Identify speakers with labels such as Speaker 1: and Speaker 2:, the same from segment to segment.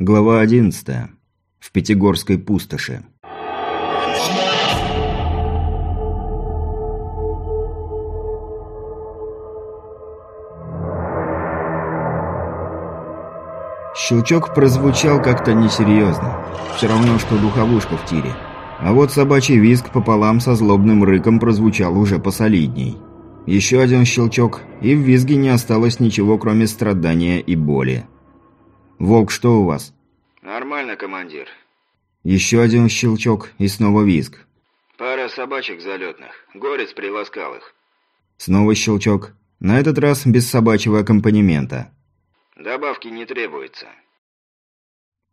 Speaker 1: Глава 11. В Пятигорской пустоши. Щелчок прозвучал как-то несерьезно. Все равно, что духовушка в тире. А вот собачий визг пополам со злобным рыком прозвучал уже посолидней. Еще один щелчок, и в визге не осталось ничего, кроме страдания и боли. «Волк, что у вас?»
Speaker 2: «Нормально, командир».
Speaker 1: Еще один щелчок и снова визг.
Speaker 2: «Пара собачек залетных. Горец приласкал их».
Speaker 1: Снова щелчок. На этот раз без собачьего аккомпанемента.
Speaker 2: «Добавки не требуется».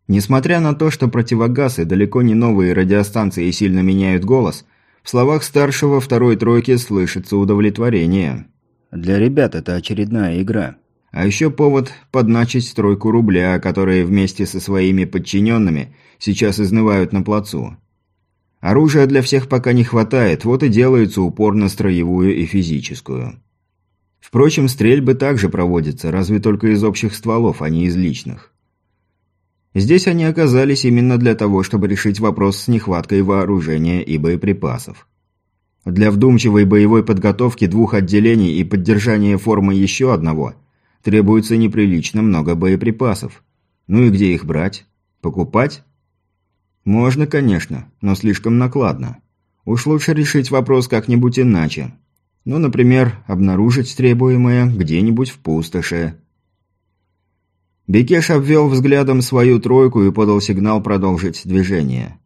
Speaker 1: Несмотря на то, что противогаз и далеко не новые радиостанции сильно меняют голос, в словах старшего второй тройки слышится удовлетворение. Для ребят это очередная игра. А еще повод подначить тройку рубля, которые вместе со своими подчиненными сейчас изнывают на плацу. Оружия для всех пока не хватает, вот и делается упор на строевую и физическую. Впрочем, стрельбы также проводятся, разве только из общих стволов, а не из личных. Здесь они оказались именно для того, чтобы решить вопрос с нехваткой вооружения и боеприпасов. Для вдумчивой боевой подготовки двух отделений и поддержания формы еще одного – Требуется неприлично много боеприпасов. Ну и где их брать? Покупать? Можно, конечно, но слишком накладно. Уж лучше решить вопрос как-нибудь иначе. Ну, например, обнаружить требуемое где-нибудь в пустоши. Бекеш обвел взглядом свою тройку и подал сигнал продолжить движение.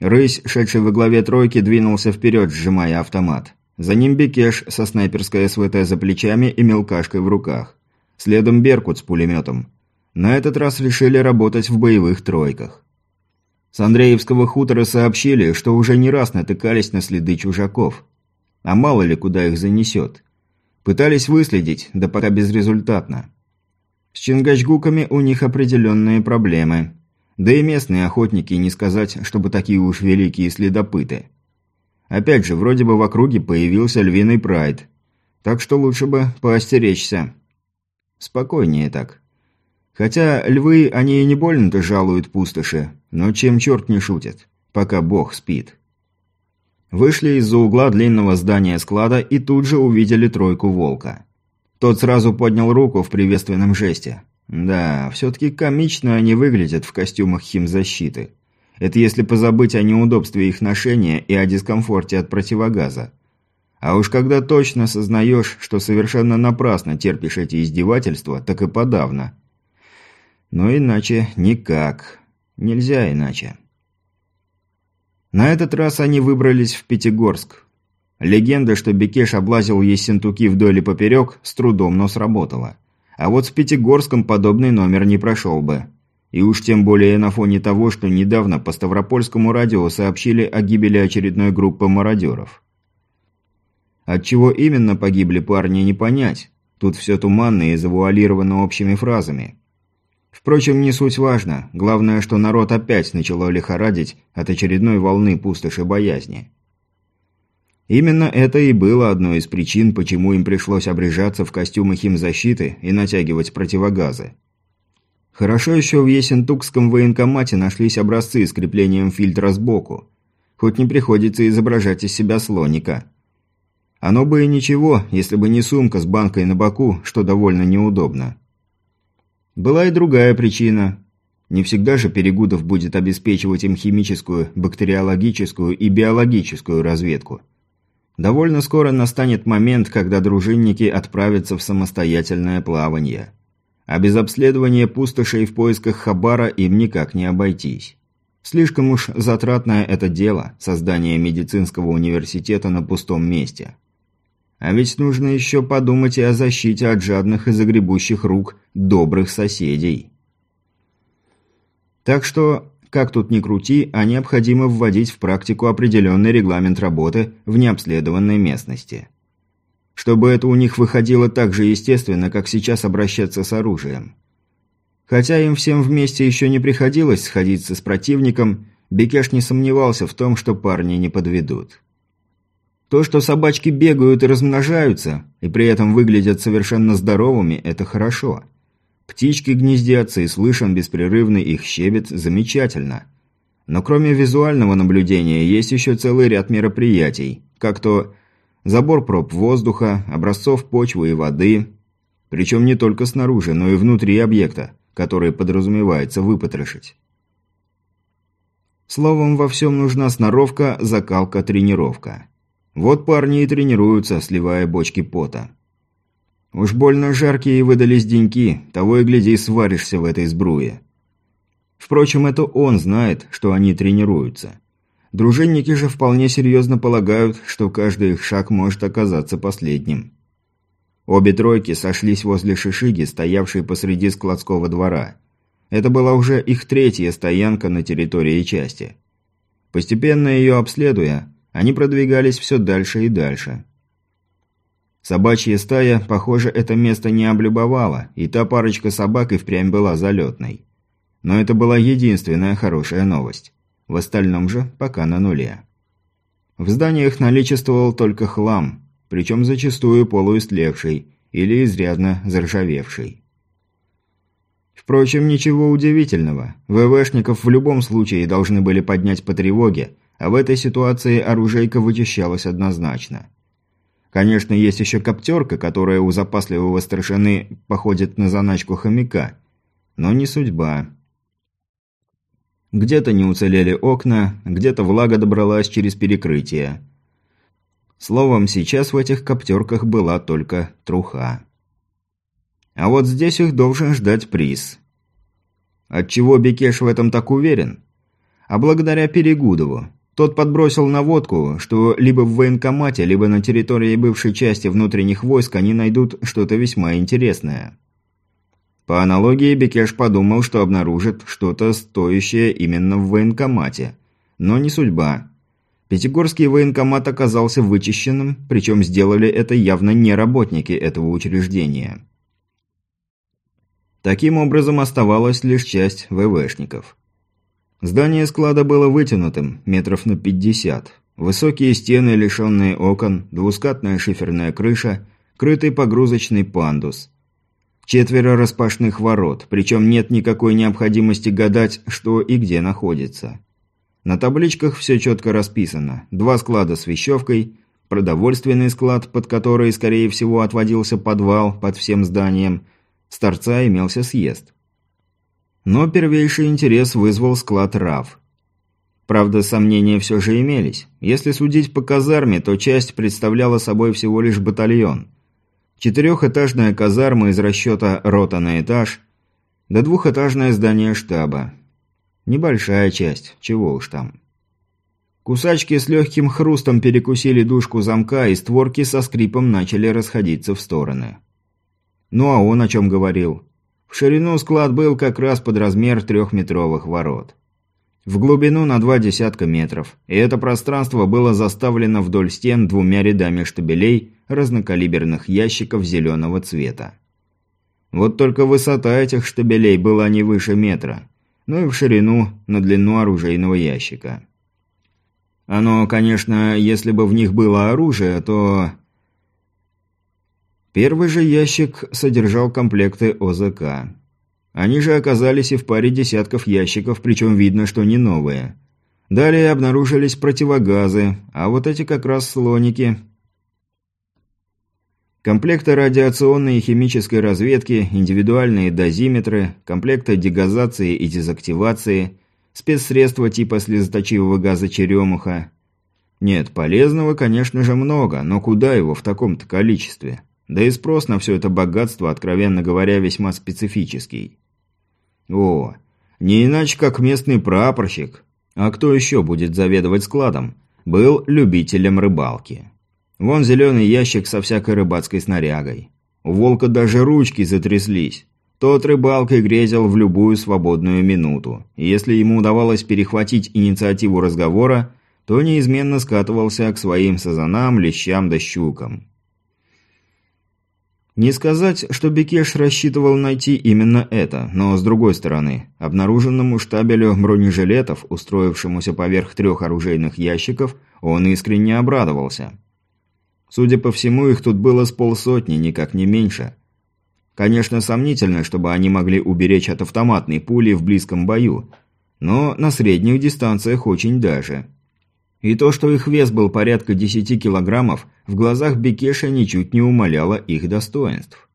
Speaker 1: Рысь, шедший во главе тройки, двинулся вперед, сжимая автомат. За ним Бекеш со снайперской СВТ за плечами и мелкашкой в руках. Следом Беркут с пулеметом. На этот раз решили работать в боевых тройках. С Андреевского хутора сообщили, что уже не раз натыкались на следы чужаков. А мало ли куда их занесет. Пытались выследить, да пока безрезультатно. С Чингачгуками у них определенные проблемы. Да и местные охотники не сказать, чтобы такие уж великие следопыты. Опять же, вроде бы в округе появился львиный прайд. Так что лучше бы поостеречься. Спокойнее так. Хотя львы, они и не больно-то жалуют пустоши, но чем черт не шутит, пока бог спит. Вышли из-за угла длинного здания склада и тут же увидели тройку волка. Тот сразу поднял руку в приветственном жесте. Да, все-таки комично они выглядят в костюмах химзащиты. Это если позабыть о неудобстве их ношения и о дискомфорте от противогаза. А уж когда точно сознаешь, что совершенно напрасно терпишь эти издевательства, так и подавно. Но иначе никак. Нельзя иначе. На этот раз они выбрались в Пятигорск. Легенда, что Бекеш облазил Ессентуки вдоль и поперек, с трудом, но сработала. А вот с Пятигорском подобный номер не прошел бы. И уж тем более на фоне того, что недавно по Ставропольскому радио сообщили о гибели очередной группы мародеров. От чего именно погибли парни, не понять. Тут все туманно и завуалировано общими фразами. Впрочем, не суть важно. Главное, что народ опять начало лихорадить от очередной волны пустоши боязни. Именно это и было одной из причин, почему им пришлось обрежаться в костюмы химзащиты и натягивать противогазы. Хорошо еще в Есентукском военкомате нашлись образцы с креплением фильтра сбоку. Хоть не приходится изображать из себя слоника. Оно бы и ничего, если бы не сумка с банкой на боку, что довольно неудобно. Была и другая причина. Не всегда же Перегудов будет обеспечивать им химическую, бактериологическую и биологическую разведку. Довольно скоро настанет момент, когда дружинники отправятся в самостоятельное плавание. А без обследования пустошей в поисках Хабара им никак не обойтись. Слишком уж затратное это дело – создание медицинского университета на пустом месте. А ведь нужно еще подумать и о защите от жадных и загребущих рук добрых соседей. Так что, как тут ни крути, а необходимо вводить в практику определенный регламент работы в необследованной местности. Чтобы это у них выходило так же естественно, как сейчас обращаться с оружием. Хотя им всем вместе еще не приходилось сходиться с противником, Бекеш не сомневался в том, что парни не подведут. То, что собачки бегают и размножаются, и при этом выглядят совершенно здоровыми, это хорошо. Птички гнездятся и слышен беспрерывный их щебет замечательно. Но кроме визуального наблюдения есть еще целый ряд мероприятий, как то забор проб воздуха, образцов почвы и воды, причем не только снаружи, но и внутри объекта, который подразумевается выпотрошить. Словом, во всем нужна сноровка, закалка, тренировка. Вот парни и тренируются, сливая бочки пота. Уж больно жаркие выдались деньки, того и гляди, сваришься в этой сбруе. Впрочем, это он знает, что они тренируются. Дружинники же вполне серьезно полагают, что каждый их шаг может оказаться последним. Обе тройки сошлись возле шишиги, стоявшей посреди складского двора. Это была уже их третья стоянка на территории части. Постепенно ее обследуя, они продвигались все дальше и дальше. Собачья стая, похоже, это место не облюбовала, и та парочка собак и впрямь была залетной. Но это была единственная хорошая новость. В остальном же пока на нуле. В зданиях наличествовал только хлам, причем зачастую полуистлевший или изрядно заржавевший. Впрочем, ничего удивительного. ВВшников в любом случае должны были поднять по тревоге, а в этой ситуации оружейка вычищалась однозначно. Конечно, есть еще коптерка, которая у запасливого старшины походит на заначку хомяка. Но не судьба. Где-то не уцелели окна, где-то влага добралась через перекрытие. Словом, сейчас в этих коптерках была только труха. А вот здесь их должен ждать приз. Отчего Бекеш в этом так уверен? А благодаря Перегудову. Тот подбросил наводку, что либо в военкомате, либо на территории бывшей части внутренних войск они найдут что-то весьма интересное. По аналогии, Бекеш подумал, что обнаружит что-то стоящее именно в военкомате. Но не судьба. Пятигорский военкомат оказался вычищенным, причем сделали это явно не работники этого учреждения. Таким образом оставалась лишь часть ВВшников. Здание склада было вытянутым, метров на 50. Высокие стены, лишенные окон, двускатная шиферная крыша, крытый погрузочный пандус. Четверо распашных ворот, причем нет никакой необходимости гадать, что и где находится. На табличках все четко расписано. Два склада с вещевкой, продовольственный склад, под который, скорее всего, отводился подвал под всем зданием, с торца имелся съезд. Но первейший интерес вызвал склад РАВ. Правда, сомнения все же имелись. Если судить по казарме, то часть представляла собой всего лишь батальон. Четырехэтажная казарма из расчета рота на этаж, да двухэтажное здание штаба. Небольшая часть, чего уж там. Кусачки с легким хрустом перекусили дужку замка, и створки со скрипом начали расходиться в стороны. Ну а он о чем говорил? В ширину склад был как раз под размер трехметровых ворот. В глубину на два десятка метров, и это пространство было заставлено вдоль стен двумя рядами штабелей разнокалиберных ящиков зеленого цвета. Вот только высота этих штабелей была не выше метра, ну и в ширину на длину оружейного ящика. Оно, конечно, если бы в них было оружие, то Первый же ящик содержал комплекты ОЗК. Они же оказались и в паре десятков ящиков, причем видно, что не новые. Далее обнаружились противогазы, а вот эти как раз слоники. Комплекты радиационной и химической разведки, индивидуальные дозиметры, комплекты дегазации и дезактивации, спецсредства типа слезоточивого газа черемуха. Нет, полезного, конечно же, много, но куда его в таком-то количестве? Да и спрос на все это богатство, откровенно говоря, весьма специфический. О, не иначе как местный прапорщик, а кто еще будет заведовать складом, был любителем рыбалки. Вон зеленый ящик со всякой рыбацкой снарягой. У волка даже ручки затряслись. Тот рыбалкой грезил в любую свободную минуту. Если ему удавалось перехватить инициативу разговора, то неизменно скатывался к своим сазанам, лещам да щукам. Не сказать, что Бекеш рассчитывал найти именно это, но с другой стороны, обнаруженному штабелю бронежилетов, устроившемуся поверх трех оружейных ящиков, он искренне обрадовался. Судя по всему, их тут было с полсотни, никак не меньше. Конечно, сомнительно, чтобы они могли уберечь от автоматной пули в близком бою, но на средних дистанциях очень даже. И то, что их вес был порядка 10 килограммов, в глазах Бекеша ничуть не умаляло их достоинств.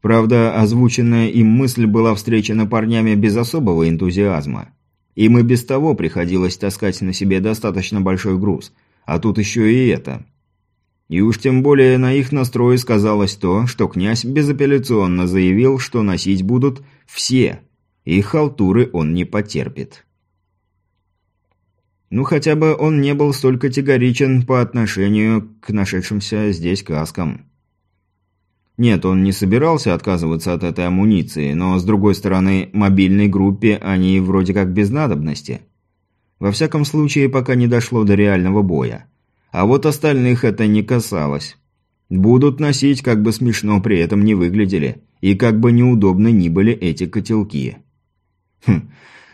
Speaker 1: Правда, озвученная им мысль была встречена парнями без особого энтузиазма. Им и без того приходилось таскать на себе достаточно большой груз, а тут еще и это. И уж тем более на их настрое сказалось то, что князь безапелляционно заявил, что носить будут все, и халтуры он не потерпит. Ну, хотя бы он не был столь категоричен по отношению к нашедшимся здесь каскам. Нет, он не собирался отказываться от этой амуниции, но, с другой стороны, мобильной группе они вроде как без надобности. Во всяком случае, пока не дошло до реального боя. А вот остальных это не касалось. Будут носить, как бы смешно при этом не выглядели, и как бы неудобны ни были эти котелки. Хм,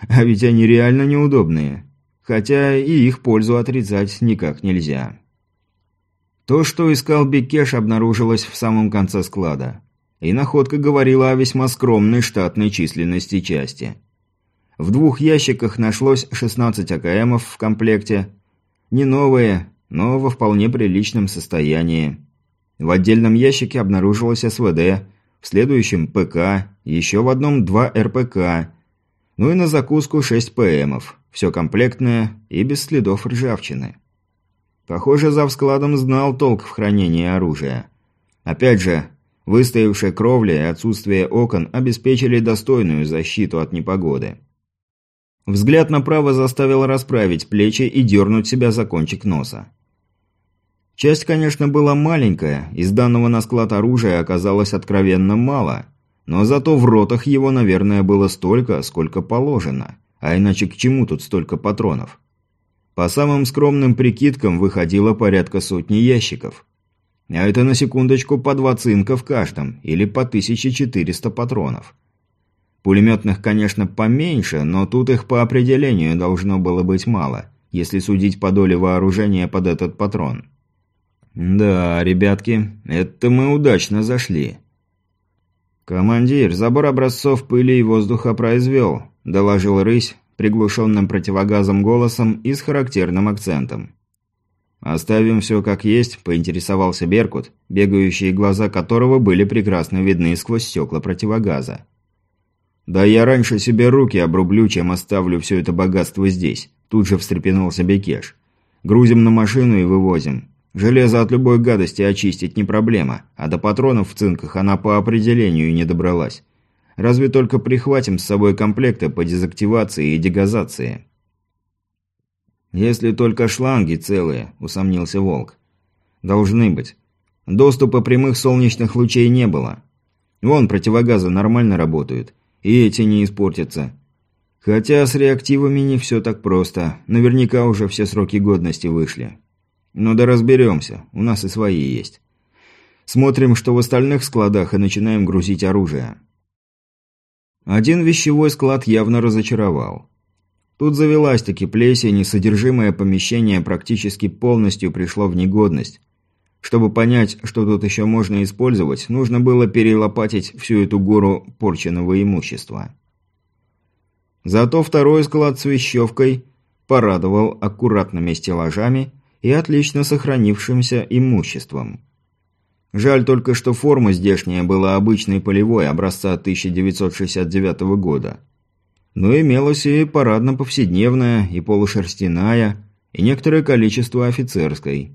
Speaker 1: а ведь они реально неудобные. Хотя и их пользу отрицать никак нельзя. То, что искал Бекеш, обнаружилось в самом конце склада. И находка говорила о весьма скромной штатной численности части. В двух ящиках нашлось 16 АКМов в комплекте. Не новые, но во вполне приличном состоянии. В отдельном ящике обнаружилось СВД, в следующем ПК, еще в одном два РПК, ну и на закуску 6 ПМов. Все комплектное и без следов ржавчины. Похоже, зав складом знал толк в хранении оружия. Опять же, выстоявшая кровля и отсутствие окон обеспечили достойную защиту от непогоды. Взгляд направо заставил расправить плечи и дернуть себя за кончик носа. Часть, конечно, была маленькая, из данного на склад оружия оказалось откровенно мало, но зато в ротах его, наверное, было столько, сколько положено. А иначе к чему тут столько патронов? По самым скромным прикидкам выходило порядка сотни ящиков. А это на секундочку по два цинка в каждом, или по 1400 патронов. Пулеметных, конечно, поменьше, но тут их по определению должно было быть мало, если судить по доле вооружения под этот патрон. «Да, ребятки, это мы удачно зашли». «Командир, забор образцов пыли и воздуха произвел», – доложил рысь, приглушенным противогазом голосом и с характерным акцентом. «Оставим все как есть», – поинтересовался Беркут, бегающие глаза которого были прекрасно видны сквозь стекла противогаза. «Да я раньше себе руки обрублю, чем оставлю все это богатство здесь», – тут же встрепенулся Бекеш. «Грузим на машину и вывозим. Железо от любой гадости очистить не проблема, а до патронов в цинках она по определению не добралась. Разве только прихватим с собой комплекты по дезактивации и дегазации. «Если только шланги целые», – усомнился Волк. «Должны быть. Доступа прямых солнечных лучей не было. Вон противогазы нормально работают, и эти не испортятся. Хотя с реактивами не все так просто. Наверняка уже все сроки годности вышли. Ну да разберемся, у нас и свои есть. Смотрим, что в остальных складах, и начинаем грузить оружие». Один вещевой склад явно разочаровал. Тут завелась-таки плесень, и содержимое помещения практически полностью пришло в негодность. Чтобы понять, что тут еще можно использовать, нужно было перелопатить всю эту гору порченного имущества. Зато второй склад с вещевкой порадовал аккуратными стеллажами и отлично сохранившимся имуществом. Жаль только, что форма здешняя была обычной полевой образца 1969 года. Но имелась и парадно-повседневная, и полушерстяная, и некоторое количество офицерской.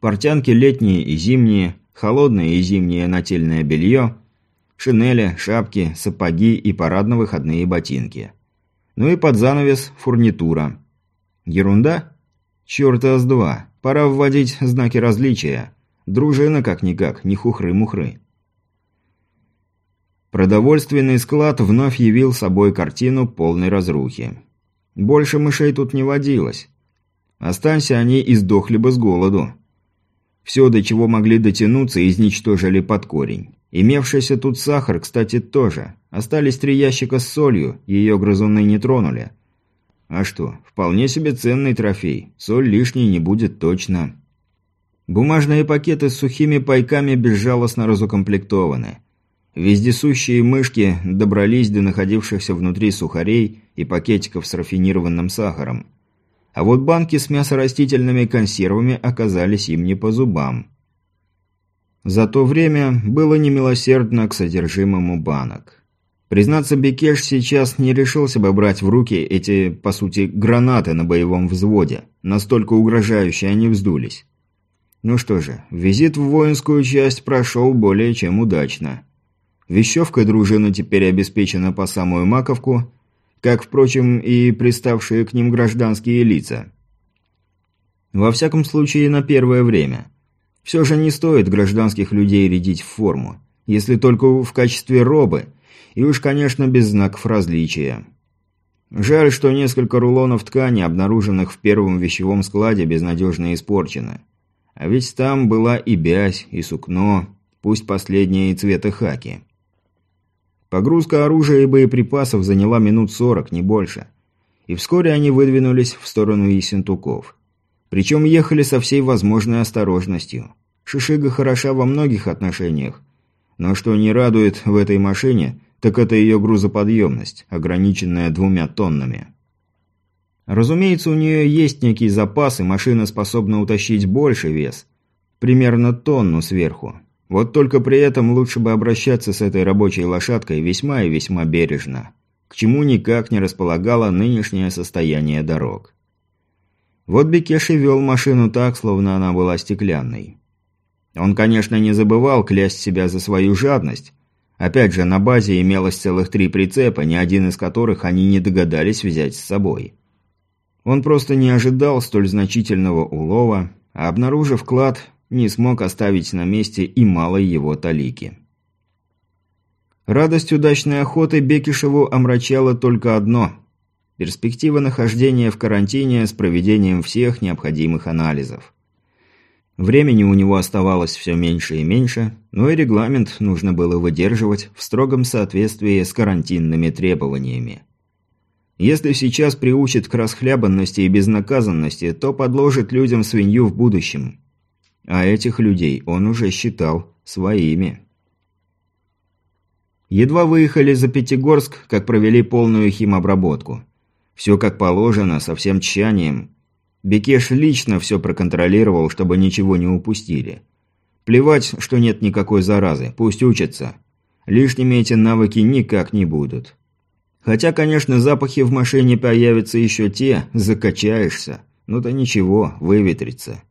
Speaker 1: Портянки летние и зимние, холодное и зимнее нательное белье, шинели, шапки, сапоги и парадно-выходные ботинки. Ну и под занавес фурнитура. Ерунда? Чёрта с два. Пора вводить знаки различия. Дружина как-никак, не хухры-мухры. Продовольственный склад вновь явил собой картину полной разрухи. Больше мышей тут не водилось. Останься они и сдохли бы с голоду. Все, до чего могли дотянуться, изничтожили под корень. Имевшийся тут сахар, кстати, тоже. Остались три ящика с солью, ее грызуны не тронули. А что, вполне себе ценный трофей. Соль лишней не будет точно. Бумажные пакеты с сухими пайками безжалостно разукомплектованы. Вездесущие мышки добрались до находившихся внутри сухарей и пакетиков с рафинированным сахаром. А вот банки с мясорастительными консервами оказались им не по зубам. За то время было немилосердно к содержимому банок. Признаться, Бекеш сейчас не решился бы брать в руки эти, по сути, гранаты на боевом взводе. Настолько угрожающие они вздулись. Ну что же, визит в воинскую часть прошел более чем удачно. Вещевкой дружина теперь обеспечена по самую маковку, как, впрочем, и приставшие к ним гражданские лица. Во всяком случае, на первое время. Все же не стоит гражданских людей рядить в форму, если только в качестве робы, и уж, конечно, без знаков различия. Жаль, что несколько рулонов ткани, обнаруженных в первом вещевом складе, безнадежно испорчены. А ведь там была и бязь, и сукно, пусть последние цвета хаки. Погрузка оружия и боеприпасов заняла минут сорок, не больше. И вскоре они выдвинулись в сторону Ессентуков. Причем ехали со всей возможной осторожностью. Шишига хороша во многих отношениях. Но что не радует в этой машине, так это ее грузоподъемность, ограниченная двумя тоннами. Разумеется, у нее есть некий запас, и машина способна утащить больше вес. Примерно тонну сверху. Вот только при этом лучше бы обращаться с этой рабочей лошадкой весьма и весьма бережно, к чему никак не располагало нынешнее состояние дорог. Вот Бекеши вел машину так, словно она была стеклянной. Он, конечно, не забывал клясть себя за свою жадность. Опять же, на базе имелось целых три прицепа, ни один из которых они не догадались взять с собой. Он просто не ожидал столь значительного улова, а обнаружив клад, не смог оставить на месте и малой его талики. Радость удачной охоты Бекишеву омрачала только одно – перспектива нахождения в карантине с проведением всех необходимых анализов. Времени у него оставалось все меньше и меньше, но и регламент нужно было выдерживать в строгом соответствии с карантинными требованиями. Если сейчас приучит к расхлябанности и безнаказанности, то подложит людям свинью в будущем – а этих людей он уже считал своими. Едва выехали за Пятигорск, как провели полную химобработку. Все как положено, со всем тщанием. Бекеш лично все проконтролировал, чтобы ничего не упустили. Плевать, что нет никакой заразы, пусть учатся. Лишними эти навыки никак не будут. Хотя, конечно, запахи в машине появятся еще те, закачаешься. Ну да ничего, выветрится.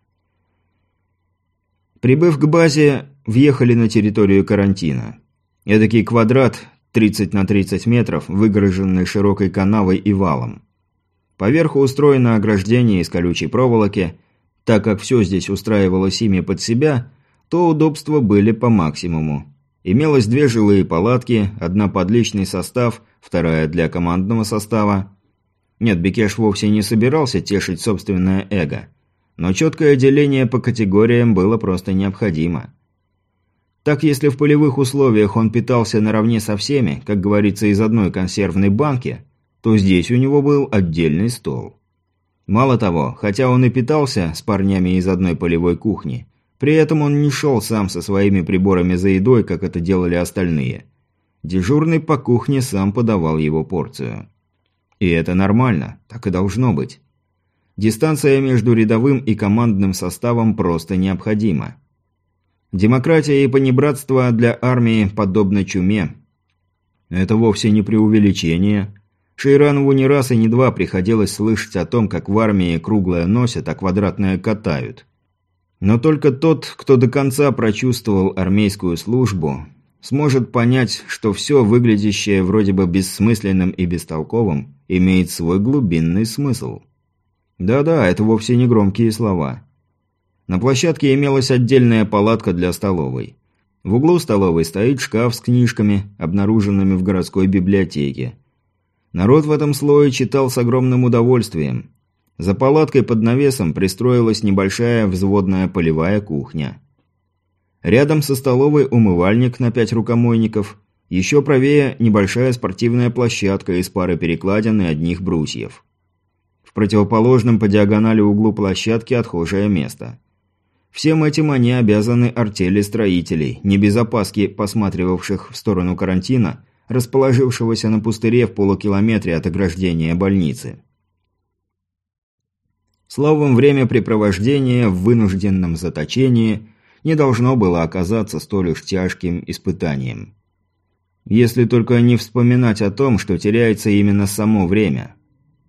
Speaker 1: Прибыв к базе, въехали на территорию карантина. Эдакий квадрат 30 на 30 метров, выгороженный широкой канавой и валом. Поверху устроено ограждение из колючей проволоки. Так как все здесь устраивалось ими под себя, то удобства были по максимуму. Имелось две жилые палатки, одна под личный состав, вторая для командного состава. Нет, Бекеш вовсе не собирался тешить собственное эго но четкое деление по категориям было просто необходимо. Так, если в полевых условиях он питался наравне со всеми, как говорится, из одной консервной банки, то здесь у него был отдельный стол. Мало того, хотя он и питался с парнями из одной полевой кухни, при этом он не шел сам со своими приборами за едой, как это делали остальные. Дежурный по кухне сам подавал его порцию. И это нормально, так и должно быть. Дистанция между рядовым и командным составом просто необходима. Демократия и понебратство для армии подобно чуме. Это вовсе не преувеличение. Шейранову не раз и не два приходилось слышать о том, как в армии круглое носят, а квадратное катают. Но только тот, кто до конца прочувствовал армейскую службу, сможет понять, что все выглядящее вроде бы бессмысленным и бестолковым имеет свой глубинный смысл. Да-да, это вовсе не громкие слова. На площадке имелась отдельная палатка для столовой. В углу столовой стоит шкаф с книжками, обнаруженными в городской библиотеке. Народ в этом слое читал с огромным удовольствием. За палаткой под навесом пристроилась небольшая взводная полевая кухня. Рядом со столовой умывальник на пять рукомойников. Еще правее небольшая спортивная площадка из пары перекладин и одних брусьев противоположном по диагонали углу площадки отхожее место. Всем этим они обязаны артели строителей, не без опаски посматривавших в сторону карантина, расположившегося на пустыре в полукилометре от ограждения больницы. Словом, времяпрепровождение в вынужденном заточении не должно было оказаться столь уж тяжким испытанием. Если только не вспоминать о том, что теряется именно само время.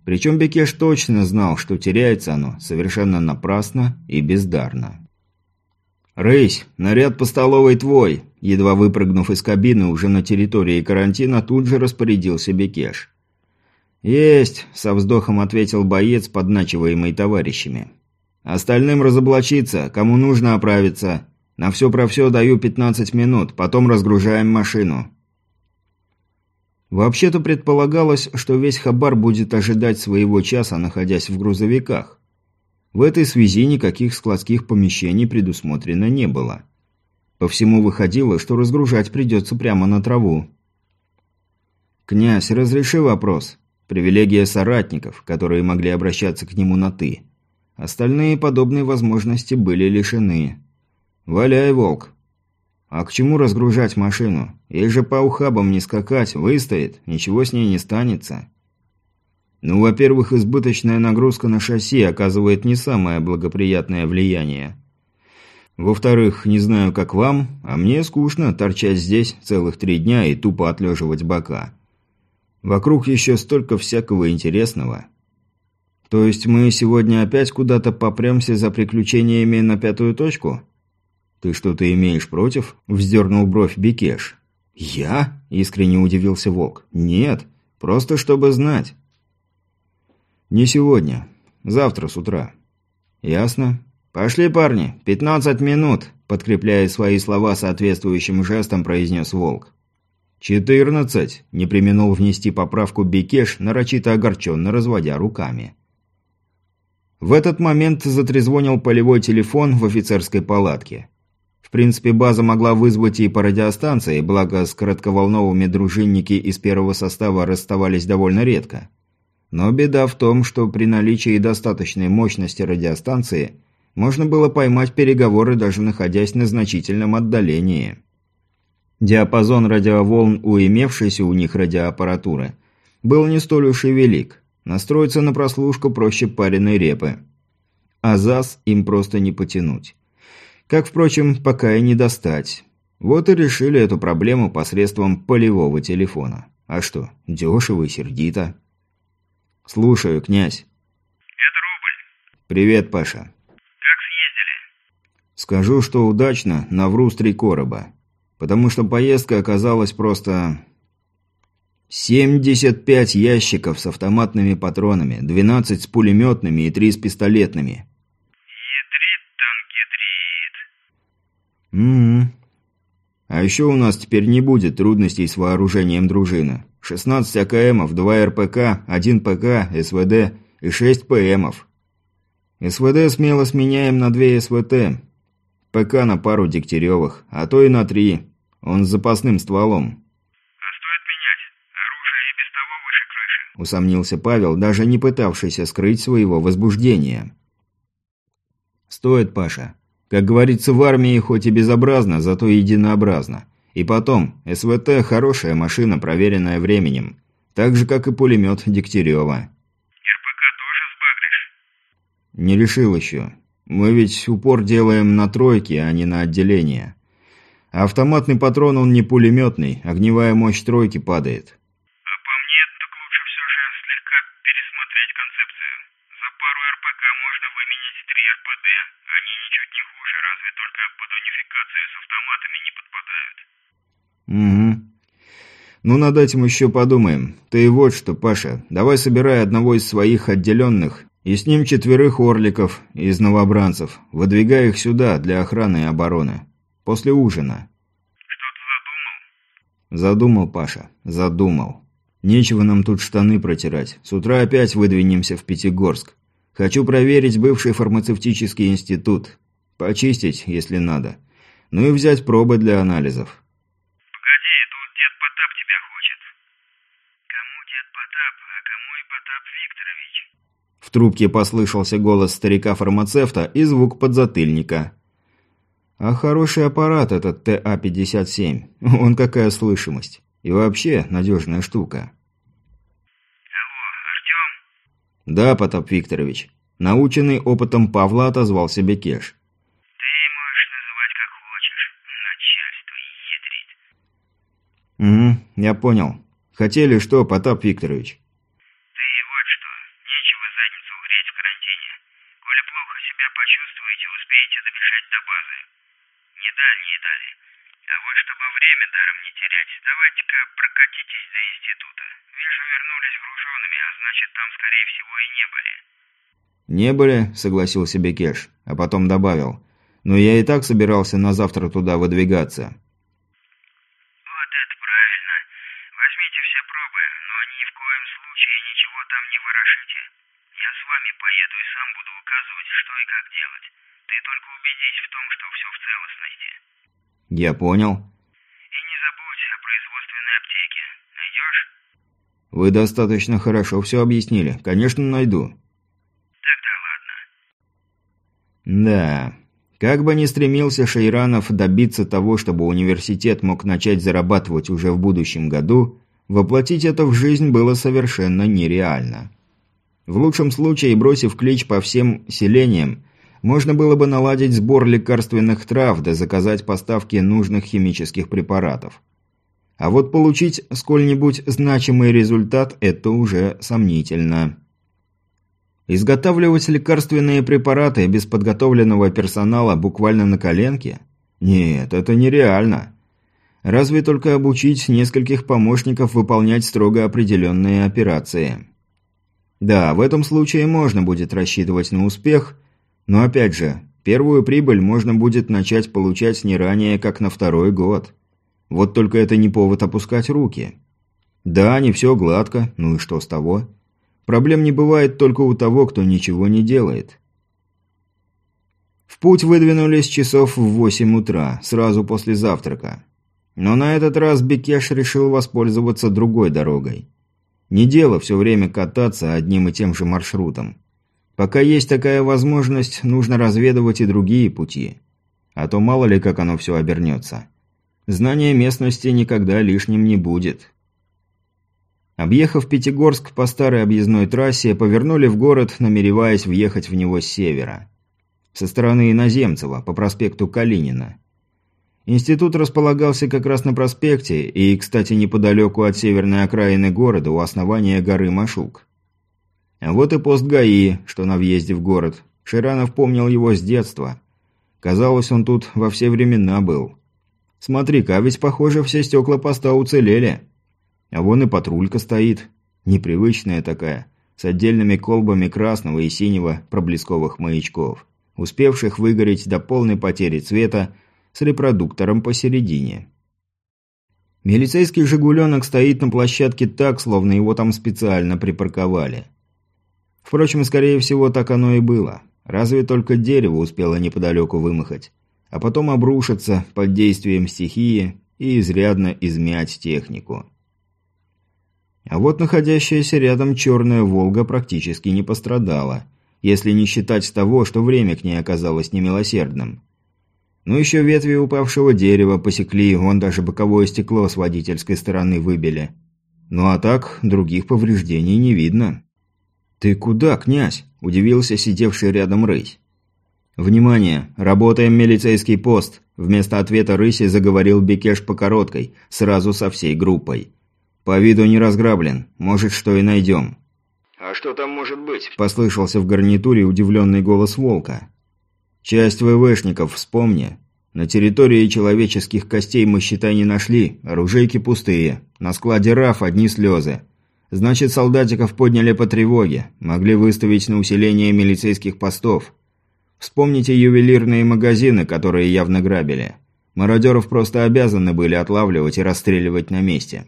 Speaker 1: Причем Бекеш точно знал, что теряется оно совершенно напрасно и бездарно. «Рысь, наряд по столовой твой!» Едва выпрыгнув из кабины уже на территории карантина, тут же распорядился Бекеш. «Есть!» – со вздохом ответил боец, подначиваемый товарищами. «Остальным разоблачиться, кому нужно оправиться. На все про все даю 15 минут, потом разгружаем машину». Вообще-то предполагалось, что весь Хабар будет ожидать своего часа, находясь в грузовиках. В этой связи никаких складских помещений предусмотрено не было. По всему выходило, что разгружать придется прямо на траву. «Князь, разреши вопрос. Привилегия соратников, которые могли обращаться к нему на «ты». Остальные подобные возможности были лишены. «Валяй, волк!» «А к чему разгружать машину? Ей же по ухабам не скакать, выстоит, ничего с ней не станется». Ну, во-первых, избыточная нагрузка на шасси оказывает не самое благоприятное влияние. Во-вторых, не знаю, как вам, а мне скучно торчать здесь целых три дня и тупо отлеживать бока. Вокруг еще столько всякого интересного. То есть мы сегодня опять куда-то попремся за приключениями на пятую точку? Ты что-то имеешь против? Вздернул бровь Бекеш. Я? Искренне удивился Волк. Нет, просто чтобы знать. «Не сегодня. Завтра с утра». «Ясно. Пошли, парни. Пятнадцать минут», – подкрепляя свои слова соответствующим жестом, произнес Волк. «Четырнадцать», – не применул внести поправку Бекеш, нарочито огорченно разводя руками. В этот момент затрезвонил полевой телефон в офицерской палатке. В принципе, база могла вызвать и по радиостанции, благо с коротковолновыми дружинники из первого состава расставались довольно редко. Но беда в том, что при наличии достаточной мощности радиостанции можно было поймать переговоры, даже находясь на значительном отдалении. Диапазон радиоволн у имевшейся у них радиоаппаратуры был не столь уж и велик. Настроиться на прослушку проще пареной репы. А ЗАС им просто не потянуть. Как, впрочем, пока и не достать. Вот и решили эту проблему посредством полевого телефона. А что, дешево и сердито. «Слушаю, князь».
Speaker 3: «Это Рубль».
Speaker 1: «Привет, Паша».
Speaker 3: «Как съездили?»
Speaker 1: «Скажу, что удачно, навру с три короба. Потому что поездка оказалась просто... 75 ящиков с автоматными патронами, 12 с пулеметными и 3 с пистолетными».
Speaker 3: «Ядрит там, ядрит».
Speaker 1: «Угу. А еще у нас теперь не будет трудностей с вооружением дружины. 16 АКМов, 2 РПК, 1 ПК, СВД и 6 ПМов. СВД смело сменяем на 2 СВТ. ПК на пару Дегтяревых, а то и на 3. Он с запасным стволом.
Speaker 3: «А стоит менять? Оружие и без того выше крыши», –
Speaker 1: усомнился Павел, даже не пытавшийся скрыть своего возбуждения. «Стоит, Паша. Как говорится в армии, хоть и безобразно, зато единообразно. И потом, СВТ – хорошая машина, проверенная временем. Так же, как и пулемет Дегтярева.
Speaker 3: РПК тоже сбагришь?
Speaker 1: Не решил еще. Мы ведь упор делаем на тройки, а не на отделение. Автоматный патрон он не пулеметный, огневая мощь тройки падает. Угу. Ну, над этим еще подумаем. Ты вот что, Паша, давай собирай одного из своих отделенных, и с ним четверых орликов из новобранцев. Выдвигай их сюда для охраны и обороны. После ужина.
Speaker 3: Что-то
Speaker 1: задумал? Задумал, Паша, задумал. Нечего нам тут штаны протирать. С утра опять выдвинемся в Пятигорск. Хочу проверить бывший фармацевтический институт. Почистить, если надо. Ну и взять пробы для анализов. В трубке послышался голос старика-фармацевта и звук подзатыльника. А хороший аппарат этот ТА-57. Он какая слышимость. И вообще надежная штука.
Speaker 3: Алло, Артем?
Speaker 1: Да, Потап Викторович. Наученный опытом Павла отозвался Бекеш.
Speaker 3: Ты можешь называть как хочешь. Начальство ядрит.
Speaker 1: Угу, я понял. Хотели что, Потап Викторович?
Speaker 3: Ты вот что, нечего задницу греть в карантине. Коли плохо себя почувствуете, успеете добежать до базы. Не дали, не дали. А вот чтобы время даром не терять, давайте-ка прокатитесь до института. Вижу, вернулись груженными, а значит, там, скорее всего, и не были.
Speaker 1: Не были, согласился Бекеш, а потом добавил. Но я и так собирался на завтра туда выдвигаться.
Speaker 3: Что и как делать. Ты только убедись в том, что все в целостности.
Speaker 1: Я понял.
Speaker 3: И не забудь о производственной аптеке. Найдешь?
Speaker 1: Вы достаточно хорошо все объяснили. Конечно, найду.
Speaker 3: Тогда ладно.
Speaker 1: Да. Как бы ни стремился Шейранов добиться того, чтобы университет мог начать зарабатывать уже в будущем году, воплотить это в жизнь было совершенно нереально. В лучшем случае, бросив клич по всем селениям, можно было бы наладить сбор лекарственных трав да заказать поставки нужных химических препаратов. А вот получить сколь-нибудь значимый результат – это уже сомнительно. Изготавливать лекарственные препараты без подготовленного персонала буквально на коленке? Нет, это нереально. Разве только обучить нескольких помощников выполнять строго определенные операции. Да, в этом случае можно будет рассчитывать на успех, но опять же, первую прибыль можно будет начать получать не ранее, как на второй год. Вот только это не повод опускать руки. Да, не все гладко, ну и что с того? Проблем не бывает только у того, кто ничего не делает. В путь выдвинулись часов в восемь утра, сразу после завтрака. Но на этот раз Бекеш решил воспользоваться другой дорогой. Не дело все время кататься одним и тем же маршрутом. Пока есть такая возможность, нужно разведывать и другие пути. А то мало ли как оно все обернется. Знание местности никогда лишним не будет. Объехав Пятигорск по старой объездной трассе, повернули в город, намереваясь въехать в него с севера. Со стороны Иноземцева, по проспекту Калинина. Институт располагался как раз на проспекте и, кстати, неподалеку от северной окраины города, у основания горы Машук. Вот и пост ГАИ, что на въезде в город. Ширанов помнил его с детства. Казалось, он тут во все времена был. Смотри-ка, а ведь, похоже, все стекла поста уцелели. А вон и патрулька стоит. Непривычная такая, с отдельными колбами красного и синего проблесковых маячков, успевших выгореть до полной потери цвета, с репродуктором посередине. Милицейский «Жигуленок» стоит на площадке так, словно его там специально припарковали. Впрочем, скорее всего, так оно и было. Разве только дерево успело неподалеку вымахать, а потом обрушиться под действием стихии и изрядно измять технику. А вот находящаяся рядом черная «Волга» практически не пострадала, если не считать того, что время к ней оказалось немилосердным. Ну еще ветви упавшего дерева посекли, вон даже боковое стекло с водительской стороны выбили. Ну а так, других повреждений не видно. «Ты куда, князь?» – удивился сидевший рядом рысь. «Внимание! Работаем милицейский пост!» Вместо ответа рыси заговорил Бекеш по короткой, сразу со всей группой. «По виду не разграблен. Может, что и найдем».
Speaker 2: «А что там может быть?»
Speaker 1: – послышался в гарнитуре удивленный голос волка. «Часть ВВшников, вспомни. На территории человеческих костей мы, считай, не нашли. Оружейки пустые. На складе РАФ одни слезы. Значит, солдатиков подняли по тревоге. Могли выставить на усиление милицейских постов. Вспомните ювелирные магазины, которые явно грабили. Мародеров просто обязаны были отлавливать и расстреливать на месте».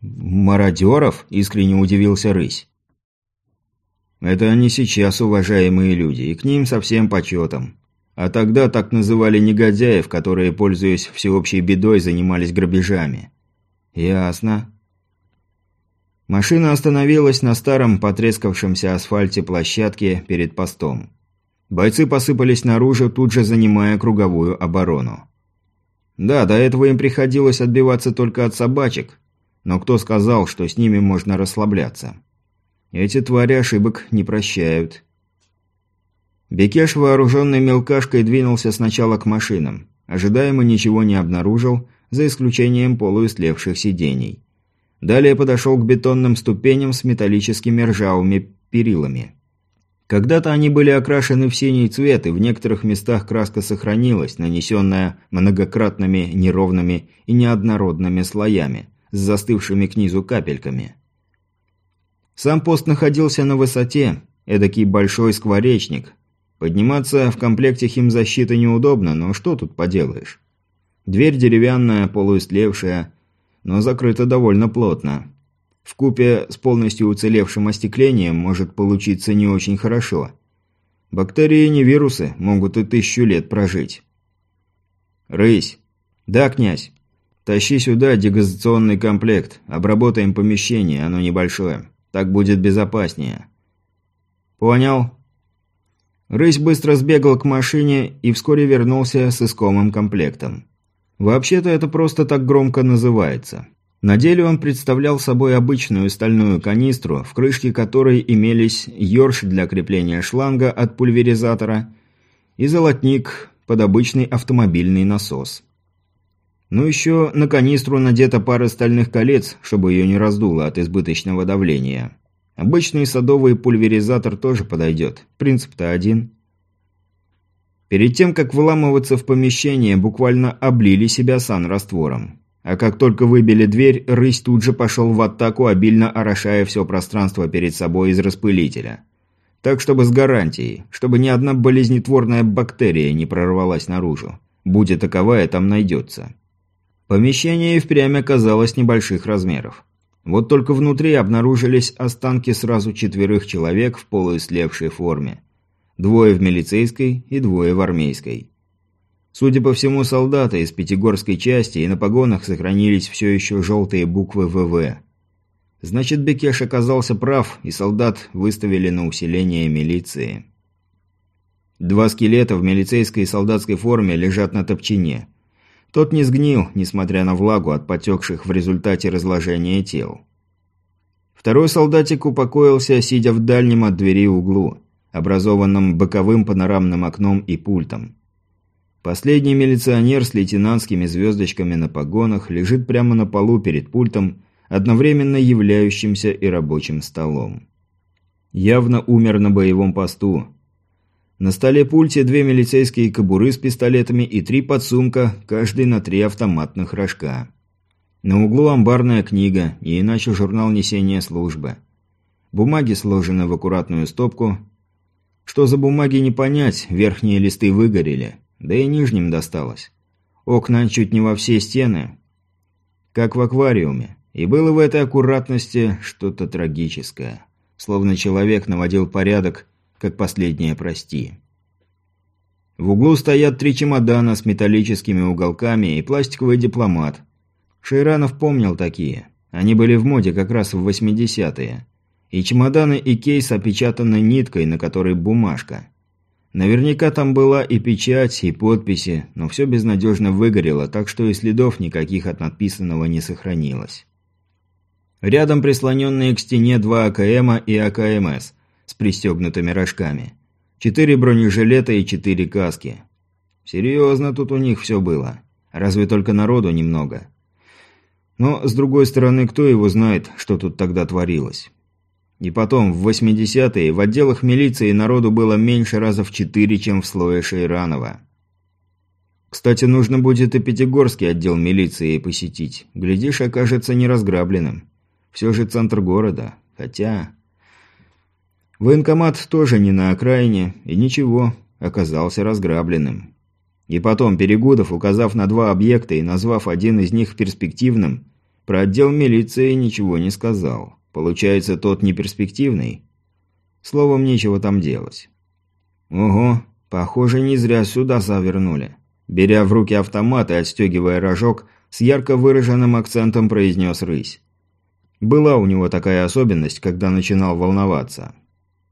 Speaker 1: «Мародеров?» – искренне удивился Рысь. «Это они сейчас, уважаемые люди, и к ним со всем почетом. А тогда так называли негодяев, которые, пользуясь всеобщей бедой, занимались грабежами». «Ясно». Машина остановилась на старом потрескавшемся асфальте площадке перед постом. Бойцы посыпались наружу, тут же занимая круговую оборону. Да, до этого им приходилось отбиваться только от собачек, но кто сказал, что с ними можно расслабляться? Эти твари ошибок не прощают. Бекеш, вооруженный мелкашкой, двинулся сначала к машинам. Ожидаемо ничего не обнаружил, за исключением полуистлевших сидений. Далее подошел к бетонным ступеням с металлическими ржавыми перилами. Когда-то они были окрашены в синий цвет, и в некоторых местах краска сохранилась, нанесенная многократными неровными и неоднородными слоями, с застывшими к низу капельками. Сам пост находился на высоте, эдакий большой скворечник. Подниматься в комплекте химзащиты неудобно, но что тут поделаешь? Дверь деревянная, полуистлевшая, но закрыта довольно плотно. В купе с полностью уцелевшим остеклением может получиться не очень хорошо. Бактерии не вирусы, могут и тысячу лет прожить. «Рысь!» «Да, князь!» «Тащи сюда дегазационный комплект. Обработаем помещение, оно небольшое. Так будет безопаснее». «Понял». Рысь быстро сбегал к машине и вскоре вернулся с искомым комплектом. Вообще-то это просто так громко называется. На деле он представлял собой обычную стальную канистру, в крышке которой имелись ёрш для крепления шланга от пульверизатора и золотник под обычный автомобильный насос. Ну еще на канистру надета пара стальных колец, чтобы ее не раздуло от избыточного давления. Обычный садовый пульверизатор тоже подойдет. Принцип-то один. Перед тем, как выламываться в помещение, буквально облили себя сан-раствором. А как только выбили дверь, рысь тут же пошел в атаку, обильно орошая все пространство перед собой из распылителя. Так, чтобы с гарантией, чтобы ни одна болезнетворная бактерия не прорвалась наружу. Будь таковая, там найдется. Помещение и впрямь оказалось небольших размеров. Вот только внутри обнаружились останки сразу четверых человек в полуислевшей форме. Двое в милицейской и двое в армейской. Судя по всему, солдаты из Пятигорской части и на погонах сохранились все еще желтые буквы ВВ. Значит, Бекеш оказался прав, и солдат выставили на усиление милиции. Два скелета в милицейской и солдатской форме лежат на топчине. Тот не сгнил, несмотря на влагу от потекших в результате разложения тел. Второй солдатик упокоился, сидя в дальнем от двери углу, образованном боковым панорамным окном и пультом. Последний милиционер с лейтенантскими звездочками на погонах лежит прямо на полу перед пультом, одновременно являющимся и рабочим столом. Явно умер на боевом посту. На столе пульте две милицейские кобуры с пистолетами и три подсумка, каждый на три автоматных рожка. На углу амбарная книга, и иначе журнал несения службы. Бумаги сложены в аккуратную стопку. Что за бумаги не понять, верхние листы выгорели. Да и нижним досталось. Окна чуть не во все стены, как в аквариуме. И было в этой аккуратности что-то трагическое. Словно человек наводил порядок, как последнее «прости». В углу стоят три чемодана с металлическими уголками и пластиковый дипломат. Шейранов помнил такие. Они были в моде как раз в 80-е. И чемоданы и кейс опечатаны ниткой, на которой бумажка. Наверняка там была и печать, и подписи, но все безнадежно выгорело, так что и следов никаких от надписанного не сохранилось. Рядом прислоненные к стене два АКМа и АКМС с пристегнутыми рожками. Четыре бронежилета и четыре каски. Серьезно тут у них все было. Разве только народу немного. Но, с другой стороны, кто его знает, что тут тогда творилось. И потом, в 80-е в отделах милиции народу было меньше раза в четыре, чем в слое Шейранова. Кстати, нужно будет и Пятигорский отдел милиции посетить. Глядишь, окажется неразграбленным. Все же центр города. Хотя... Военкомат тоже не на окраине, и ничего, оказался разграбленным. И потом Перегудов, указав на два объекта и назвав один из них перспективным, про отдел милиции ничего не сказал. Получается, тот неперспективный? Словом, нечего там делать. Ого, похоже, не зря сюда завернули. Беря в руки автомат и отстегивая рожок, с ярко выраженным акцентом произнес рысь. Была у него такая особенность, когда начинал волноваться.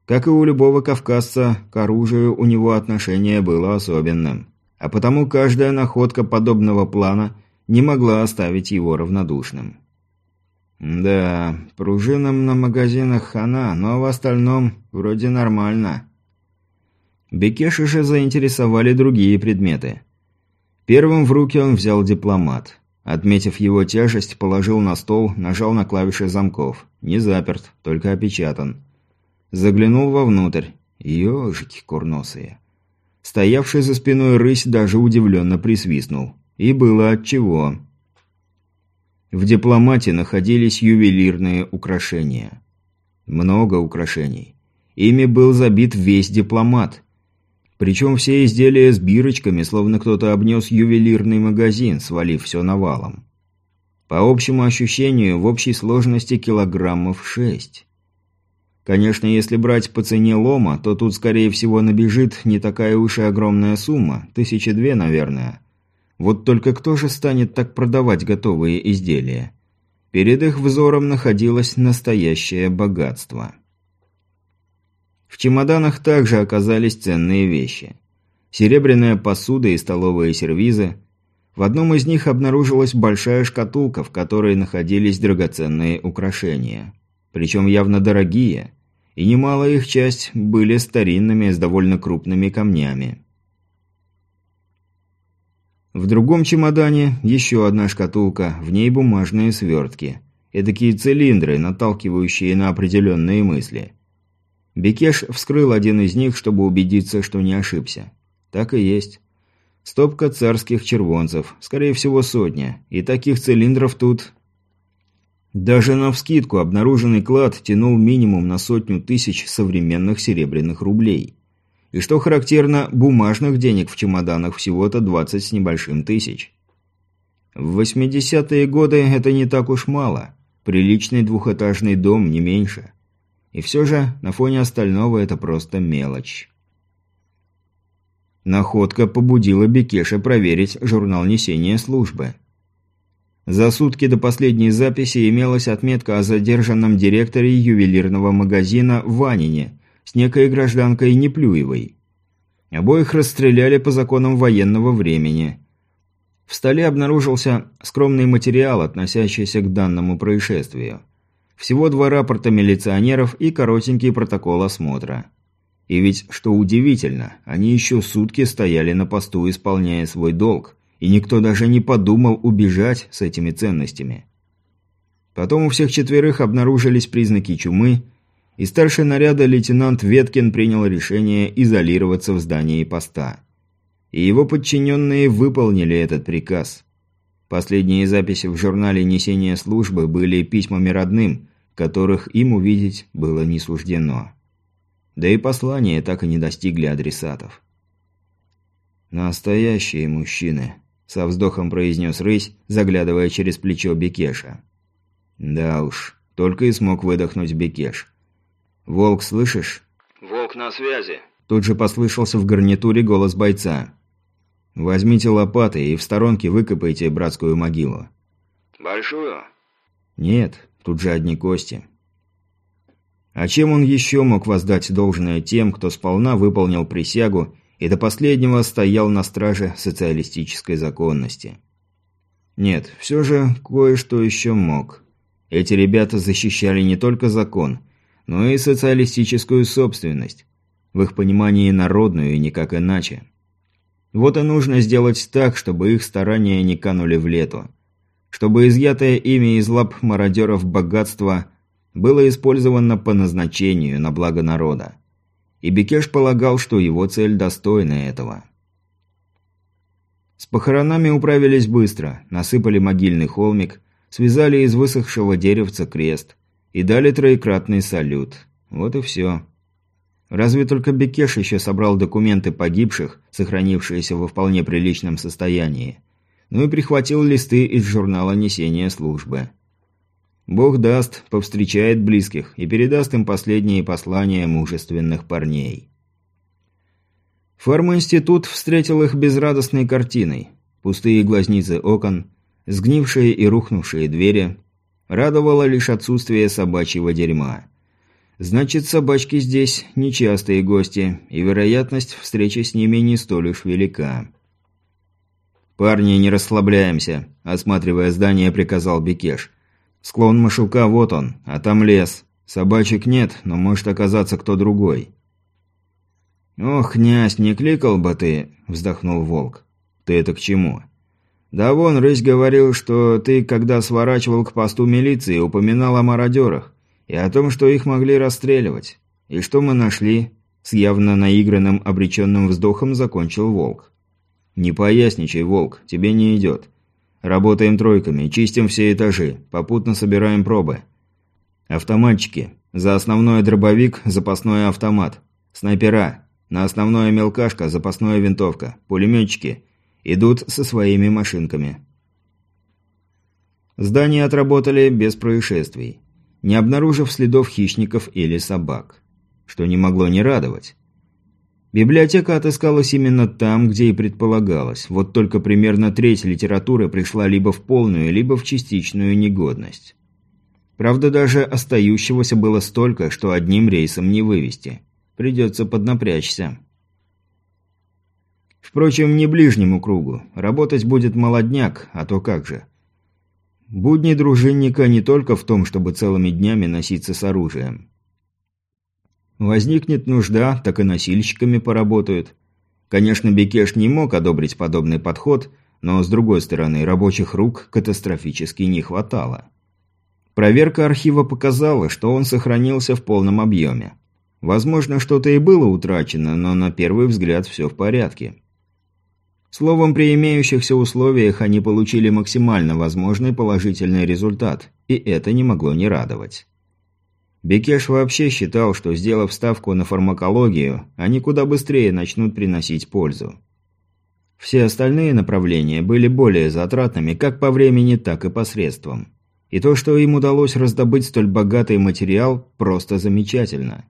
Speaker 1: Как и у любого кавказца, к оружию у него отношение было особенным. А потому каждая находка подобного плана не могла оставить его равнодушным. Да, пружинам на магазинах хана, но в остальном вроде нормально. Бекеша же заинтересовали другие предметы. Первым в руки он взял дипломат. Отметив его тяжесть, положил на стол, нажал на клавиши замков. Не заперт, только опечатан. Заглянул вовнутрь. Ёжики курносые. Стоявший за спиной рысь даже удивленно присвистнул. И было отчего. В дипломате находились ювелирные украшения. Много украшений. Ими был забит весь дипломат. Причем все изделия с бирочками, словно кто-то обнес ювелирный магазин, свалив все навалом. По общему ощущению, в общей сложности килограммов шесть. Конечно, если брать по цене лома, то тут, скорее всего, набежит не такая уж и огромная сумма, тысячи две, наверное. Вот только кто же станет так продавать готовые изделия? Перед их взором находилось настоящее богатство. В чемоданах также оказались ценные вещи. Серебряная посуда и столовые сервизы. В одном из них обнаружилась большая шкатулка, в которой находились драгоценные украшения причем явно дорогие, и немалая их часть были старинными с довольно крупными камнями. В другом чемодане еще одна шкатулка, в ней бумажные свертки. Эдакие цилиндры, наталкивающие на определенные мысли. Бекеш вскрыл один из них, чтобы убедиться, что не ошибся. Так и есть. Стопка царских червонцев, скорее всего сотня, и таких цилиндров тут даже навскидку обнаруженный клад тянул минимум на сотню тысяч современных серебряных рублей. И что характерно, бумажных денег в чемоданах всего-то 20 с небольшим тысяч. В 80-е годы это не так уж мало. Приличный двухэтажный дом не меньше. И все же, на фоне остального это просто мелочь. Находка побудила Бекеша проверить журнал несения службы. За сутки до последней записи имелась отметка о задержанном директоре ювелирного магазина Ванине с некой гражданкой Неплюевой. Обоих расстреляли по законам военного времени. В столе обнаружился скромный материал, относящийся к данному происшествию. Всего два рапорта милиционеров и коротенький протокол осмотра. И ведь, что удивительно, они еще сутки стояли на посту, исполняя свой долг – и никто даже не подумал убежать с этими ценностями. Потом у всех четверых обнаружились признаки чумы, и старший наряда лейтенант Веткин принял решение изолироваться в здании поста. И его подчиненные выполнили этот приказ. Последние записи в журнале несения службы были письмами родным, которых им увидеть было не суждено. Да и послания так и не достигли адресатов. «Настоящие мужчины», со вздохом произнес рысь, заглядывая через плечо Бекеша. Да уж, только и смог выдохнуть Бекеш. «Волк, слышишь?»
Speaker 2: «Волк на связи».
Speaker 1: Тут же послышался в гарнитуре голос бойца. «Возьмите лопаты и в сторонке выкопайте братскую могилу».
Speaker 2: «Большую?»
Speaker 1: «Нет, тут же одни кости». А чем он еще мог воздать должное тем, кто сполна выполнил присягу и до последнего стоял на страже социалистической законности. Нет, все же кое-что еще мог. Эти ребята защищали не только закон, но и социалистическую собственность, в их понимании народную и никак иначе. Вот и нужно сделать так, чтобы их старания не канули в лету. Чтобы изъятое ими из лап мародеров богатство было использовано по назначению на благо народа и Бекеш полагал, что его цель достойна этого. С похоронами управились быстро, насыпали могильный холмик, связали из высохшего деревца крест и дали троекратный салют. Вот и все. Разве только Бекеш еще собрал документы погибших, сохранившиеся во вполне приличном состоянии. Ну и прихватил листы из журнала несения службы. Бог даст, повстречает близких и передаст им последние послания мужественных парней. Фарм-институт встретил их безрадостной картиной. Пустые глазницы окон, сгнившие и рухнувшие двери. Радовало лишь отсутствие собачьего дерьма. Значит, собачки здесь нечастые гости, и вероятность встречи с ними не столь уж велика. «Парни, не расслабляемся», – осматривая здание, приказал Бекеш. «Склон Машука вот он, а там лес. Собачек нет, но может оказаться кто другой». «Ох, князь, не кликал бы ты», – вздохнул Волк. «Ты это к чему?» «Да вон, Рысь говорил, что ты, когда сворачивал к посту милиции, упоминал о мародерах и о том, что их могли расстреливать. И что мы нашли?» С явно наигранным обреченным вздохом закончил Волк. «Не поясничай, Волк, тебе не идет. Работаем тройками, чистим все этажи, попутно собираем пробы. Автоматчики. За основной дробовик – запасной автомат. Снайпера. На основное мелкашка – запасная винтовка. Пулеметчики. Идут со своими машинками». Здания отработали без происшествий не обнаружив следов хищников или собак. Что не могло не радовать. Библиотека отыскалась именно там, где и предполагалось, вот только примерно треть литературы пришла либо в полную, либо в частичную негодность. Правда, даже остающегося было столько, что одним рейсом не вывести. Придется поднапрячься. Впрочем, не ближнему кругу. Работать будет молодняк, а то как же. Будни дружинника не только в том, чтобы целыми днями носиться с оружием. Возникнет нужда, так и носильщиками поработают. Конечно, Бекеш не мог одобрить подобный подход, но, с другой стороны, рабочих рук катастрофически не хватало. Проверка архива показала, что он сохранился в полном объеме. Возможно, что-то и было утрачено, но на первый взгляд все в порядке. Словом, при имеющихся условиях они получили максимально возможный положительный результат, и это не могло не радовать. Бекеш вообще считал, что сделав ставку на фармакологию, они куда быстрее начнут приносить пользу. Все остальные направления были более затратными как по времени, так и по средствам. И то, что им удалось раздобыть столь богатый материал, просто замечательно.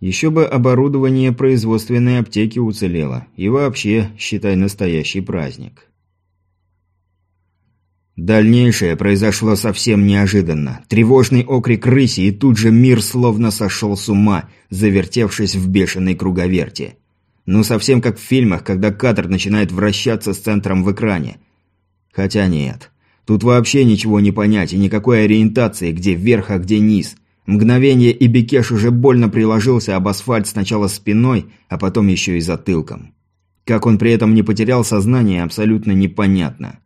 Speaker 1: Еще бы оборудование производственной аптеки уцелело. И вообще, считай, настоящий праздник. Дальнейшее произошло совсем неожиданно. Тревожный окрик рыси, и тут же мир словно сошел с ума, завертевшись в бешеной круговерти. Ну, совсем как в фильмах, когда кадр начинает вращаться с центром в экране. Хотя нет. Тут вообще ничего не понять и никакой ориентации, где вверх, а где низ. Мгновение и Бекеш уже больно приложился об асфальт сначала спиной, а потом еще и затылком. Как он при этом не потерял сознание, абсолютно непонятно.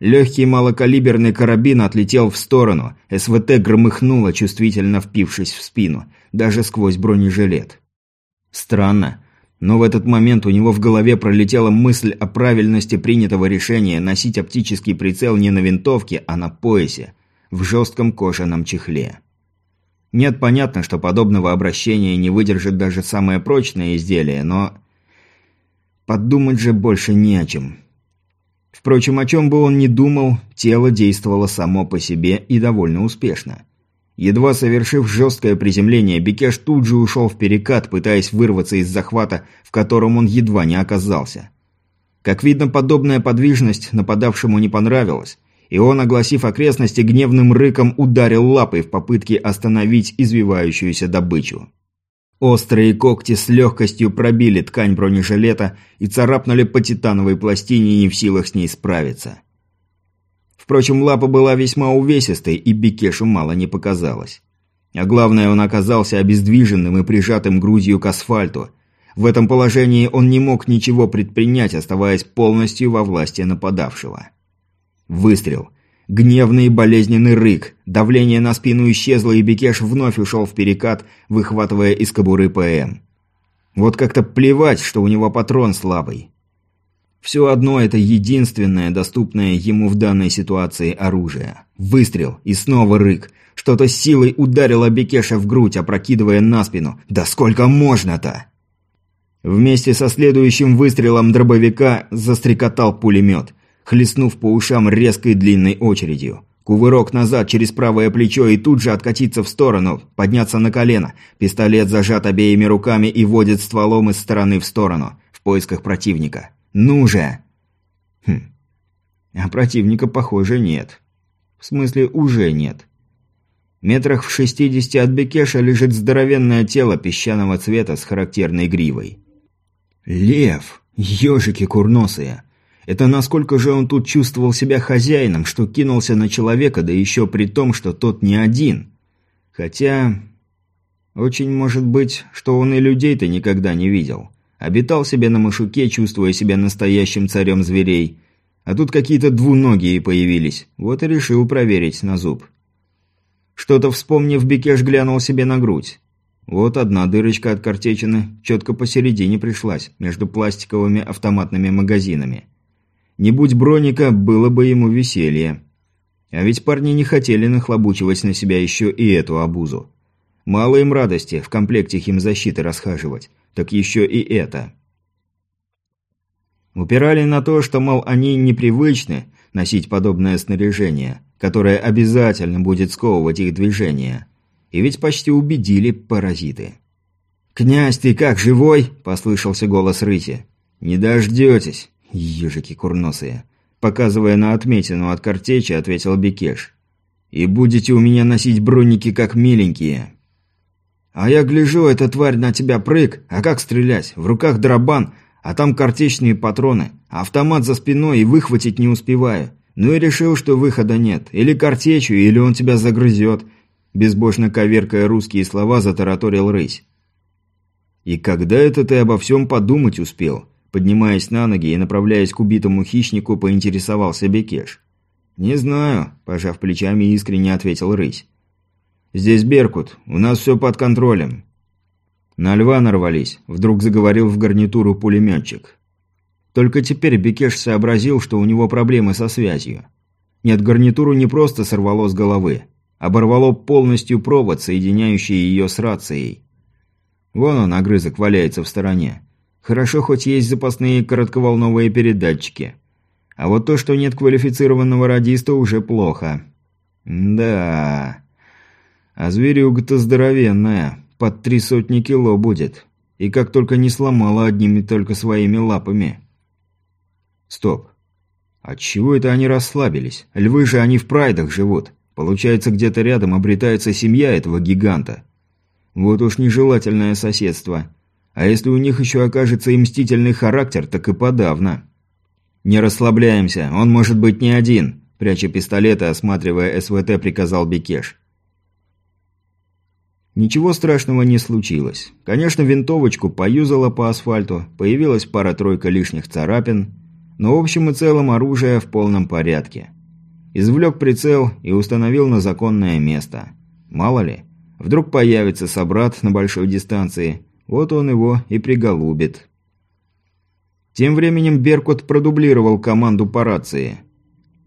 Speaker 1: Легкий малокалиберный карабин отлетел в сторону, СВТ громыхнуло, чувствительно впившись в спину, даже сквозь бронежилет. Странно, но в этот момент у него в голове пролетела мысль о правильности принятого решения носить оптический прицел не на винтовке, а на поясе, в жестком кожаном чехле. Нет, понятно, что подобного обращения не выдержит даже самое прочное изделие, но... Подумать же больше не о чем. Впрочем, о чем бы он ни думал, тело действовало само по себе и довольно успешно. Едва совершив жесткое приземление, Бекеш тут же ушел в перекат, пытаясь вырваться из захвата, в котором он едва не оказался. Как видно, подобная подвижность нападавшему не понравилась, и он, огласив окрестности, гневным рыком ударил лапой в попытке остановить извивающуюся добычу. Острые когти с легкостью пробили ткань бронежилета и царапнули по титановой пластине, не в силах с ней справиться. Впрочем, лапа была весьма увесистой, и Бекешу мало не показалось. А главное, он оказался обездвиженным и прижатым грудью к асфальту. В этом положении он не мог ничего предпринять, оставаясь полностью во власти нападавшего. Выстрел. Гневный болезненный рык. Давление на спину исчезло, и Бекеш вновь ушел в перекат, выхватывая из кобуры ПМ. Вот как-то плевать, что у него патрон слабый. Все одно это единственное доступное ему в данной ситуации оружие. Выстрел и снова рык. Что-то силой ударило Бекеша в грудь, опрокидывая на спину. Да сколько можно-то? Вместе со следующим выстрелом дробовика застрекотал пулемет хлестнув по ушам резкой длинной очередью. Кувырок назад через правое плечо и тут же откатиться в сторону, подняться на колено. Пистолет зажат обеими руками и водит стволом из стороны в сторону, в поисках противника. «Ну же!» Хм. А противника, похоже, нет. В смысле, уже нет. Метрах в шестидесяти от Бекеша лежит здоровенное тело песчаного цвета с характерной гривой. Лев! Ежики курносые! Это насколько же он тут чувствовал себя хозяином, что кинулся на человека, да еще при том, что тот не один. Хотя... Очень может быть, что он и людей-то никогда не видел. Обитал себе на мышуке, чувствуя себя настоящим царем зверей. А тут какие-то двуногие появились. Вот и решил проверить на зуб. Что-то вспомнив, Бекеш глянул себе на грудь. Вот одна дырочка от картечины четко посередине пришлась, между пластиковыми автоматными магазинами. Не будь броника, было бы ему веселье. А ведь парни не хотели нахлобучивать на себя еще и эту обузу. Мало им радости в комплекте химзащиты расхаживать, так еще и это. Упирали на то, что, мол, они непривычны носить подобное снаряжение, которое обязательно будет сковывать их движение. И ведь почти убедили паразиты. «Князь, ты как, живой?» – послышался голос рыси. «Не дождетесь. «Ежики курносые!» Показывая на отметину от картечи, ответил Бекеш. «И будете у меня носить броники как миленькие». «А я гляжу, эта тварь на тебя прыг, а как стрелять? В руках дробан, а там картечные патроны, автомат за спиной и выхватить не успеваю. Ну и решил, что выхода нет. Или картечью, или он тебя загрызет». Безбожно коверкая русские слова, затараторил рысь. «И когда это ты обо всем подумать успел?» Поднимаясь на ноги и направляясь к убитому хищнику, поинтересовался Бекеш. «Не знаю», – пожав плечами, искренне ответил рысь. «Здесь Беркут, у нас все под контролем». «На льва нарвались», – вдруг заговорил в гарнитуру пулеметчик. Только теперь Бекеш сообразил, что у него проблемы со связью. Нет, гарнитуру не просто сорвало с головы. Оборвало полностью провод, соединяющий ее с рацией. Вон он, огрызок, валяется в стороне. Хорошо, хоть есть запасные коротковолновые передатчики. А вот то, что нет квалифицированного радиста, уже плохо. Да. А зверюга-то здоровенная. Под три сотни кило будет. И как только не сломала одними только своими лапами. Стоп. Отчего это они расслабились? Львы же они в прайдах живут. Получается, где-то рядом обретается семья этого гиганта. Вот уж нежелательное соседство. А если у них еще окажется и мстительный характер, так и подавно. «Не расслабляемся, он может быть не один», – пряча пистолет и осматривая СВТ, приказал Бекеш. Ничего страшного не случилось. Конечно, винтовочку поюзала по асфальту, появилась пара-тройка лишних царапин, но в общем и целом оружие в полном порядке. Извлек прицел и установил на законное место. Мало ли, вдруг появится собрат на большой дистанции – вот он его и приголубит. Тем временем Беркут продублировал команду по рации.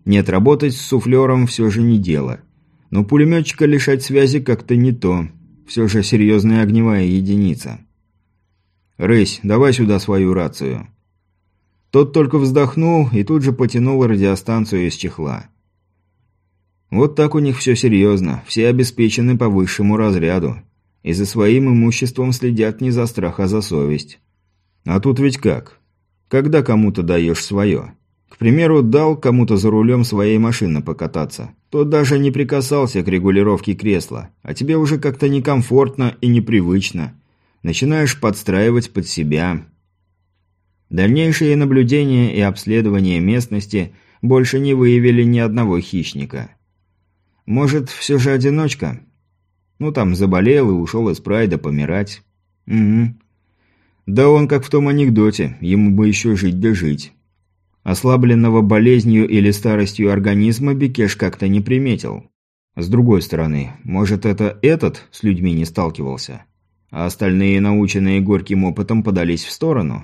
Speaker 1: Нет, работать с суфлером все же не дело. Но пулеметчика лишать связи как-то не то. Все же серьезная огневая единица. «Рысь, давай сюда свою рацию». Тот только вздохнул и тут же потянул радиостанцию из чехла. Вот так у них все серьезно, все обеспечены по высшему разряду и за своим имуществом следят не за страх, а за совесть. А тут ведь как? Когда кому-то даешь свое? К примеру, дал кому-то за рулем своей машины покататься. Тот даже не прикасался к регулировке кресла, а тебе уже как-то некомфортно и непривычно. Начинаешь подстраивать под себя. Дальнейшие наблюдения и обследование местности больше не выявили ни одного хищника. Может, все же одиночка? Ну, там заболел и ушел из прайда помирать. Угу. Да он как в том анекдоте, ему бы еще жить да жить. Ослабленного болезнью или старостью организма Бекеш как-то не приметил. С другой стороны, может это этот с людьми не сталкивался, а остальные, наученные горьким опытом, подались в сторону?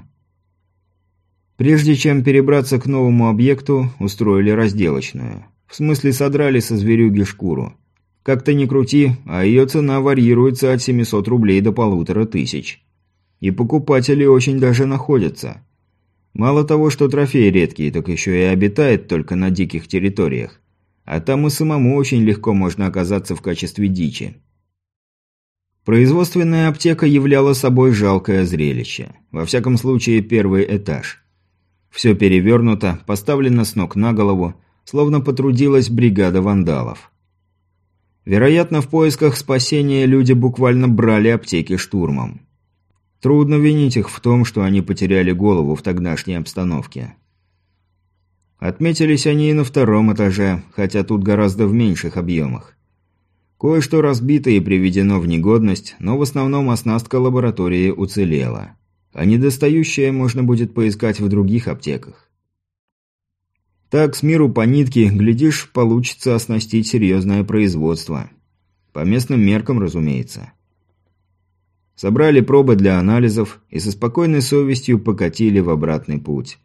Speaker 1: Прежде чем перебраться к новому объекту, устроили разделочную. В смысле содрали со зверюги шкуру. Как-то не крути, а ее цена варьируется от 700 рублей до полутора тысяч. И покупатели очень даже находятся. Мало того, что трофеи редкие, так еще и обитает только на диких территориях. А там и самому очень легко можно оказаться в качестве дичи. Производственная аптека являла собой жалкое зрелище. Во всяком случае, первый этаж. Все перевернуто, поставлено с ног на голову, словно потрудилась бригада вандалов. Вероятно, в поисках спасения люди буквально брали аптеки штурмом. Трудно винить их в том, что они потеряли голову в тогдашней обстановке. Отметились они и на втором этаже, хотя тут гораздо в меньших объемах. Кое-что разбито и приведено в негодность, но в основном оснастка лаборатории уцелела. А недостающее можно будет поискать в других аптеках. Так, с миру по нитке, глядишь, получится оснастить серьезное производство. По местным меркам, разумеется. Собрали пробы для анализов и со спокойной совестью покатили в обратный путь.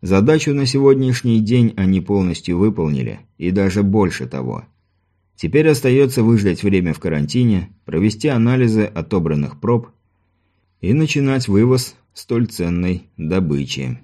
Speaker 1: Задачу на сегодняшний день они полностью выполнили, и даже больше того. Теперь остается выждать время в карантине, провести анализы отобранных проб и начинать вывоз столь ценной добычи.